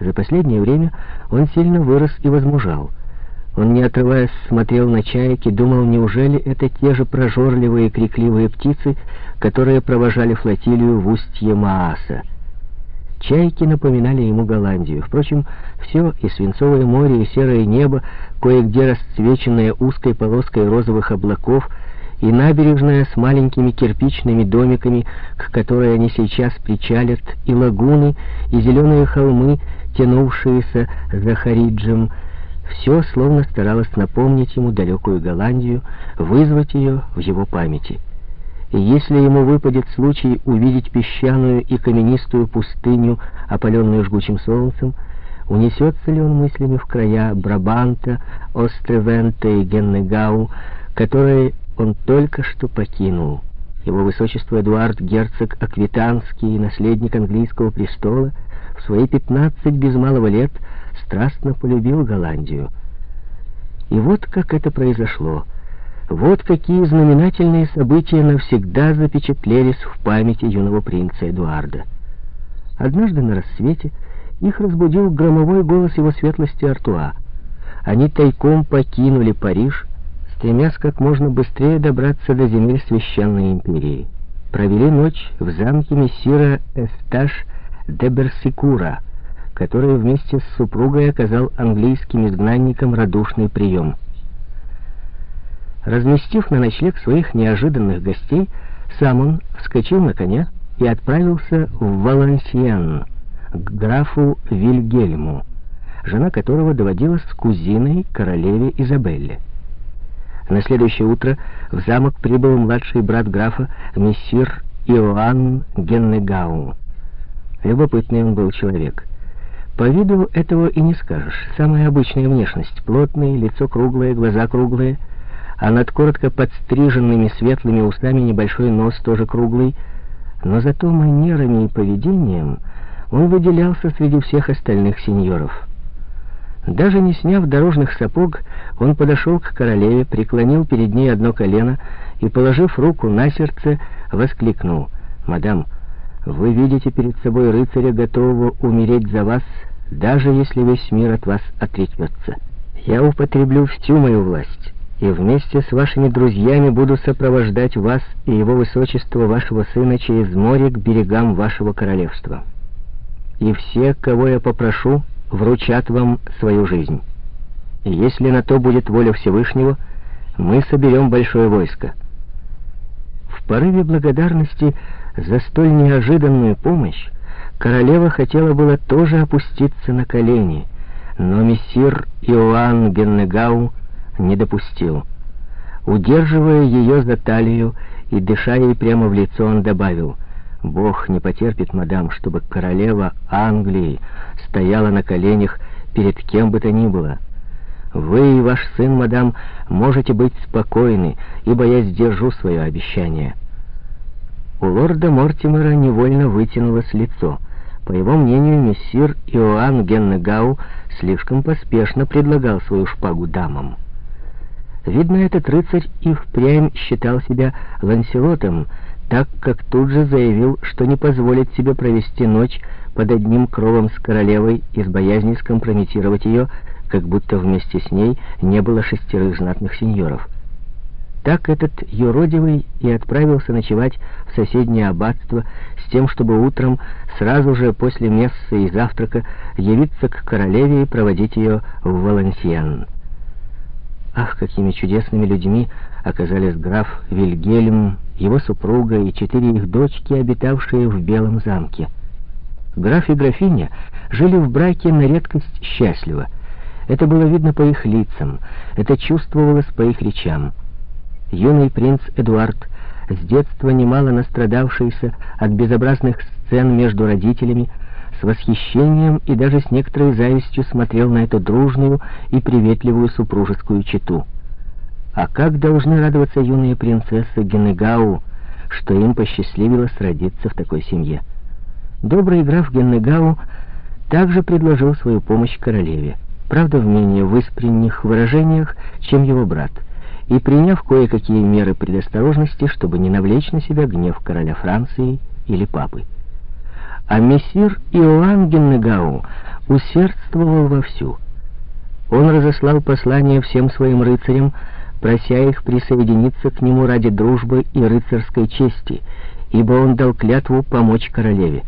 За последнее время он сильно вырос и возмужал. Он, не отрываясь, смотрел на чаек и думал, неужели это те же прожорливые крикливые птицы, которые провожали флотилию в устье Мааса. Чайки напоминали ему Голландию. Впрочем, все, и свинцовое море, и серое небо, кое-где расцвеченное узкой полоской розовых облаков, и набережная с маленькими кирпичными домиками, к которой они сейчас причалят, и лагуны, и зеленые холмы, тянувшиеся за Хариджем, все словно старалось напомнить ему далекую Голландию, вызвать ее в его памяти. И если ему выпадет случай увидеть песчаную и каменистую пустыню, опаленную жгучим солнцем, унесется ли он мыслями в края Брабанта, Остревента и Геннегау, которые он только что покинул. Его высочество Эдуард, герцог Аквитанский наследник английского престола, в свои пятнадцать без малого лет страстно полюбил Голландию. И вот как это произошло. Вот какие знаменательные события навсегда запечатлелись в памяти юного принца Эдуарда. Однажды на рассвете их разбудил громовой голос его светлости Артуа. Они тайком покинули Париж, стремясь как можно быстрее добраться до земель Священной Империи. Провели ночь в замке мессира Эсташ де Берсикура, который вместе с супругой оказал английским изгнанникам радушный прием. Разместив на ночлег своих неожиданных гостей, сам он вскочил на коня и отправился в Валансиен, к графу Вильгельму, жена которого доводилась с кузиной королеве Изабелле. На следующее утро в замок прибыл младший брат графа, мессир Иоанн Геннегау. Любопытный он был человек. По виду этого и не скажешь. Самая обычная внешность. Плотный, лицо круглое, глаза круглые, а над коротко подстриженными светлыми усами небольшой нос тоже круглый. Но зато манерами и поведением он выделялся среди всех остальных сеньоров. Даже не сняв дорожных сапог, он подошел к королеве, преклонил перед ней одно колено и, положив руку на сердце, воскликнул «Мадам, вы видите перед собой рыцаря, готового умереть за вас, даже если весь мир от вас отречется. Я употреблю всю мою власть, и вместе с вашими друзьями буду сопровождать вас и его высочество вашего сына через море к берегам вашего королевства. И все, кого я попрошу, вручат вам свою жизнь. И если на то будет воля Всевышнего, мы соберем большое войско. В порыве благодарности за столь неожиданную помощь королева хотела было тоже опуститься на колени, но мессир Иоанн Геннегау не допустил. Удерживая ее за талию и дыша ей прямо в лицо, он добавил, «Бог не потерпит, мадам, чтобы королева Англии стояла на коленях перед кем бы то ни было. Вы и ваш сын, мадам, можете быть спокойны, ибо я сдержу свое обещание». У лорда Мортимера невольно вытянулось лицо. По его мнению, мессир Иоанн Геннегау слишком поспешно предлагал свою шпагу дамам. Видно, этот рыцарь и впрямь считал себя ланселотом, так как тут же заявил, что не позволит себе провести ночь под одним кровом с королевой из боязни скомпрометировать ее, как будто вместе с ней не было шестерых знатных сеньоров. Так этот юродивый и отправился ночевать в соседнее аббатство с тем, чтобы утром, сразу же после мессы и завтрака, явиться к королеве и проводить ее в Валансиан. Ах, какими чудесными людьми оказались граф Вильгельм, его супруга и четыре их дочки, обитавшие в Белом замке. Граф и графиня жили в браке на редкость счастливо. Это было видно по их лицам, это чувствовалось по их речам. Юный принц Эдуард, с детства немало настрадавшийся от безобразных сцен между родителями, с восхищением и даже с некоторой завистью смотрел на эту дружную и приветливую супружескую чету. А как должны радоваться юные принцессы Геннегау, что им посчастливилось родиться в такой семье? Добрый граф Геннегау также предложил свою помощь королеве, правда в менее выспренних выражениях, чем его брат — и приняв кое-какие меры предосторожности, чтобы не навлечь на себя гнев короля Франции или папы. А мессир Иоанн Геннегау усердствовал вовсю. Он разослал послание всем своим рыцарям, прося их присоединиться к нему ради дружбы и рыцарской чести, ибо он дал клятву помочь королеве.